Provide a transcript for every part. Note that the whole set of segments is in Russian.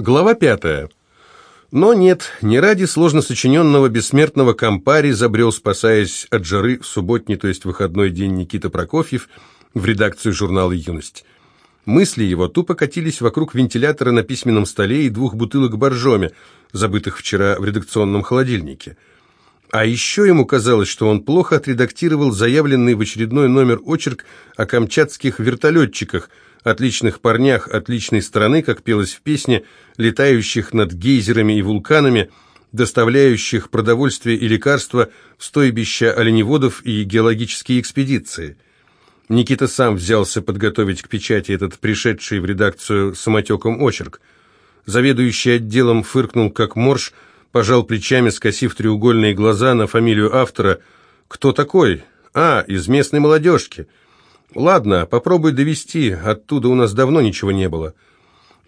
Глава пятая. Но нет, не ради сложно сочиненного бессмертного компари забрел, спасаясь от жары, в субботний, то есть выходной день Никита Прокофьев в редакцию журнала «Юность». Мысли его тупо катились вокруг вентилятора на письменном столе и двух бутылок боржоми, забытых вчера в редакционном холодильнике. А еще ему казалось, что он плохо отредактировал заявленный в очередной номер очерк о камчатских вертолетчиках – отличных парнях отличной страны, как пелось в песне, летающих над гейзерами и вулканами, доставляющих продовольствие и лекарства в стойбища оленеводов и геологические экспедиции. Никита сам взялся подготовить к печати этот пришедший в редакцию самотеком очерк. Заведующий отделом фыркнул как морж, пожал плечами, скосив треугольные глаза на фамилию автора. «Кто такой?» «А, из местной молодежки». «Ладно, попробуй довести, оттуда у нас давно ничего не было».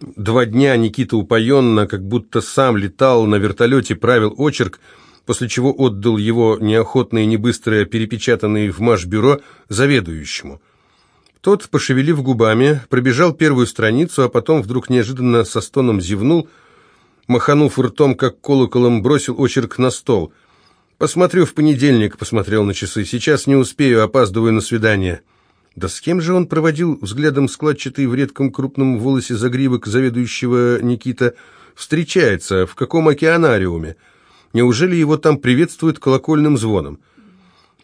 Два дня Никита упоенно, как будто сам летал на вертолете, правил очерк, после чего отдал его неохотно и небыстро перепечатанный в Машбюро заведующему. Тот, пошевелив губами, пробежал первую страницу, а потом вдруг неожиданно со стоном зевнул, маханув ртом, как колоколом, бросил очерк на стол. «Посмотрю в понедельник», — посмотрел на часы. «Сейчас не успею, опаздываю на свидание». Да с кем же он проводил взглядом складчатый в редком крупном волосе загривок заведующего Никита? Встречается, в каком океанариуме? Неужели его там приветствуют колокольным звоном?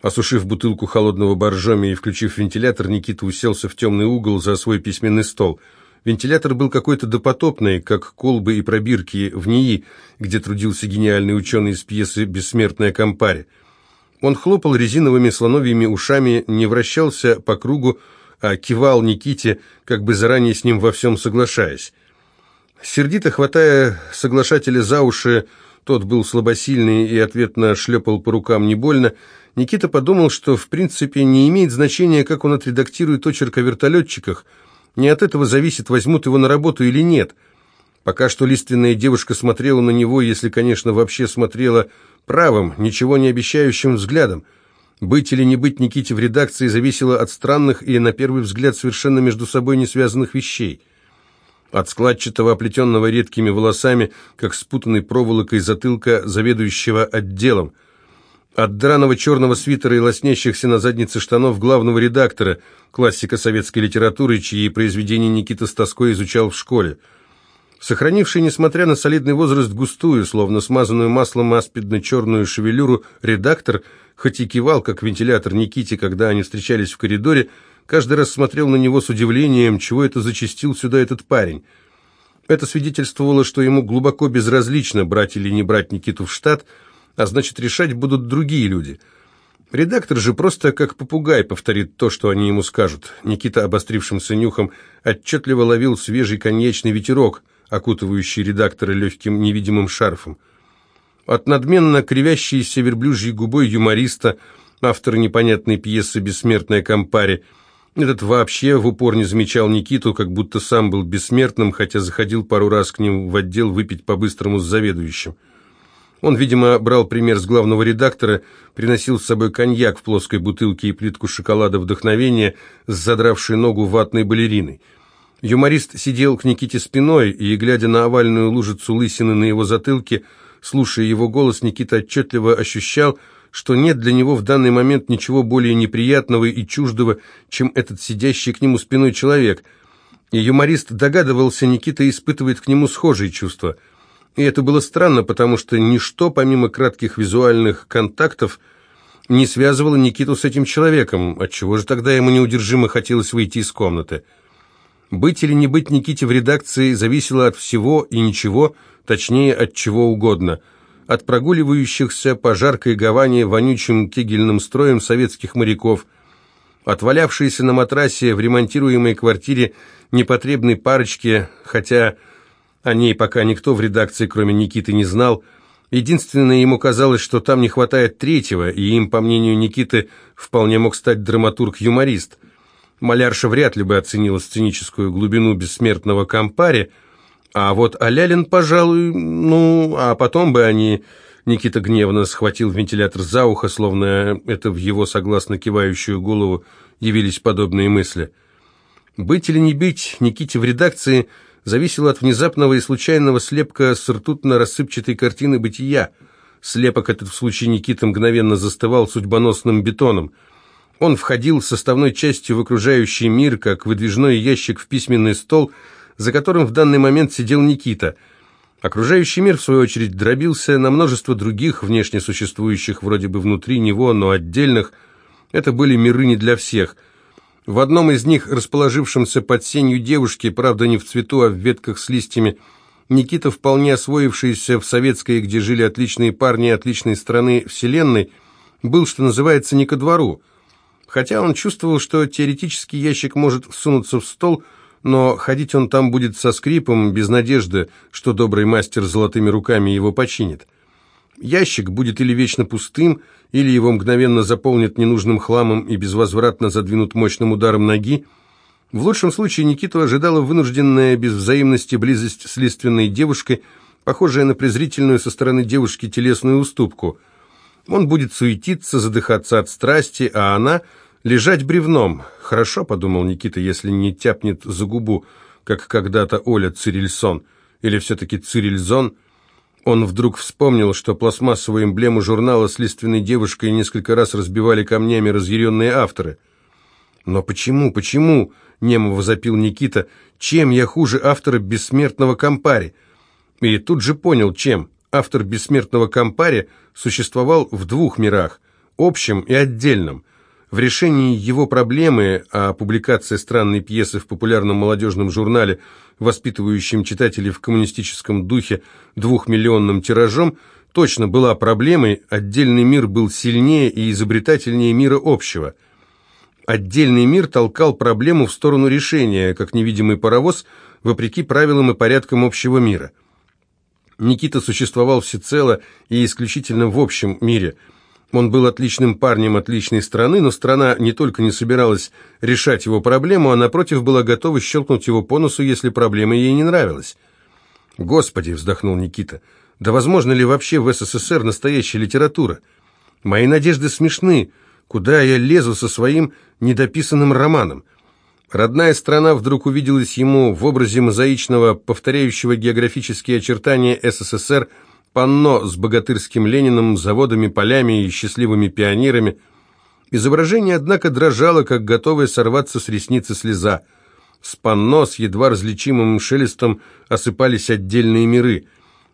Осушив бутылку холодного боржоми и включив вентилятор, Никита уселся в темный угол за свой письменный стол. Вентилятор был какой-то допотопный, как колбы и пробирки в НИИ, где трудился гениальный ученый из пьесы «Бессмертная компария». Он хлопал резиновыми слоновьими ушами, не вращался по кругу, а кивал Никите, как бы заранее с ним во всем соглашаясь. Сердито хватая соглашателя за уши, тот был слабосильный и ответно шлепал по рукам не больно, Никита подумал, что в принципе не имеет значения, как он отредактирует очерк о вертолетчиках, не от этого зависит, возьмут его на работу или нет. Пока что лиственная девушка смотрела на него, если, конечно, вообще смотрела правым, ничего не обещающим взглядом. Быть или не быть Никите в редакции зависело от странных и, на первый взгляд, совершенно между собой не связанных вещей. От складчатого, оплетенного редкими волосами, как спутанной проволокой затылка заведующего отделом. От драного черного свитера и лоснящихся на заднице штанов главного редактора, классика советской литературы, чьи произведения Никита с тоской изучал в школе сохранивший, несмотря на солидный возраст, густую, словно смазанную маслом аспидно-черную шевелюру, редактор, хоть и кивал, как вентилятор Никите, когда они встречались в коридоре, каждый раз смотрел на него с удивлением, чего это зачастил сюда этот парень. Это свидетельствовало, что ему глубоко безразлично, брать или не брать Никиту в штат, а значит, решать будут другие люди. Редактор же просто как попугай повторит то, что они ему скажут. Никита, обострившимся нюхом, отчетливо ловил свежий коньячный ветерок – окутывающий редактора легким невидимым шарфом. От надменно кривящейся верблюжьей губой юмориста, автора непонятной пьесы «Бессмертная компари», этот вообще в упор не замечал Никиту, как будто сам был бессмертным, хотя заходил пару раз к ним в отдел выпить по-быстрому с заведующим. Он, видимо, брал пример с главного редактора, приносил с собой коньяк в плоской бутылке и плитку шоколада вдохновения с задравшей ногу ватной балериной – Юморист сидел к Никите спиной, и, глядя на овальную лужицу лысины на его затылке, слушая его голос, Никита отчетливо ощущал, что нет для него в данный момент ничего более неприятного и чуждого, чем этот сидящий к нему спиной человек. И юморист догадывался, Никита испытывает к нему схожие чувства. И это было странно, потому что ничто, помимо кратких визуальных контактов, не связывало Никиту с этим человеком, отчего же тогда ему неудержимо хотелось выйти из комнаты. Быть или не быть Никите в редакции зависело от всего и ничего, точнее, от чего угодно. От прогуливающихся по жаркой гавани вонючим кегельным строем советских моряков, от валявшейся на матрасе в ремонтируемой квартире непотребной парочки, хотя о ней пока никто в редакции, кроме Никиты, не знал, Единственное, ему казалось, что там не хватает третьего, и им, по мнению Никиты, вполне мог стать драматург-юморист – Малярша вряд ли бы оценила сценическую глубину бессмертного компари, а вот Алялин, пожалуй, ну, а потом бы они... Никита гневно схватил вентилятор за ухо, словно это в его согласно кивающую голову явились подобные мысли. Быть или не быть Никите в редакции зависело от внезапного и случайного слепка с ртутно-рассыпчатой картины бытия. Слепок этот в случае Никиты мгновенно застывал судьбоносным бетоном. Он входил составной частью в окружающий мир, как выдвижной ящик в письменный стол, за которым в данный момент сидел Никита. Окружающий мир, в свою очередь, дробился на множество других, внешне существующих вроде бы внутри него, но отдельных. Это были миры не для всех – в одном из них, расположившемся под сенью девушки, правда не в цвету, а в ветках с листьями, Никита, вполне освоившийся в советской, где жили отличные парни отличной страны Вселенной, был, что называется, не ко двору. Хотя он чувствовал, что теоретически ящик может всунуться в стол, но ходить он там будет со скрипом, без надежды, что добрый мастер золотыми руками его починит. Ящик будет или вечно пустым, или его мгновенно заполнят ненужным хламом и безвозвратно задвинут мощным ударом ноги. В лучшем случае Никиту ожидала вынужденная без взаимности близость с лиственной девушкой, похожая на презрительную со стороны девушки телесную уступку. Он будет суетиться, задыхаться от страсти, а она лежать бревном. «Хорошо», — подумал Никита, — «если не тяпнет за губу, как когда-то Оля Цирильсон, или все-таки Цирильзон». Он вдруг вспомнил, что пластмассовую эмблему журнала с лиственной девушкой несколько раз разбивали камнями разъяренные авторы. «Но почему, почему?» — немо возопил Никита. «Чем я хуже автора «Бессмертного Кампари»?» И тут же понял, чем. Автор «Бессмертного Кампари» существовал в двух мирах — общем и отдельном. В решении его проблемы, а публикация странной пьесы в популярном молодежном журнале, воспитывающем читателей в коммунистическом духе двухмиллионным тиражом, точно была проблемой, отдельный мир был сильнее и изобретательнее мира общего. Отдельный мир толкал проблему в сторону решения, как невидимый паровоз, вопреки правилам и порядкам общего мира. Никита существовал всецело и исключительно в общем мире – он был отличным парнем отличной страны, но страна не только не собиралась решать его проблему, а напротив была готова щелкнуть его по носу, если проблема ей не нравилась. «Господи!» — вздохнул Никита. «Да возможно ли вообще в СССР настоящая литература? Мои надежды смешны. Куда я лезу со своим недописанным романом?» Родная страна вдруг увиделась ему в образе мозаичного, повторяющего географические очертания СССР – панно с богатырским Лениным, заводами, полями и счастливыми пионерами. Изображение, однако, дрожало, как готовое сорваться с ресницы слеза. С панно с едва различимым шелестом осыпались отдельные миры.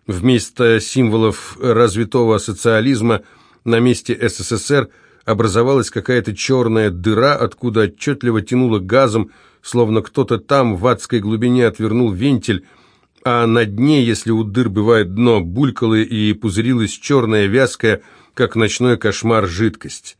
Вместо символов развитого социализма на месте СССР образовалась какая-то черная дыра, откуда отчетливо тянуло газом, словно кто-то там в адской глубине отвернул вентиль, а на дне, если у дыр бывает дно, булькала и пузырилась черная вязкая, как ночной кошмар, жидкость.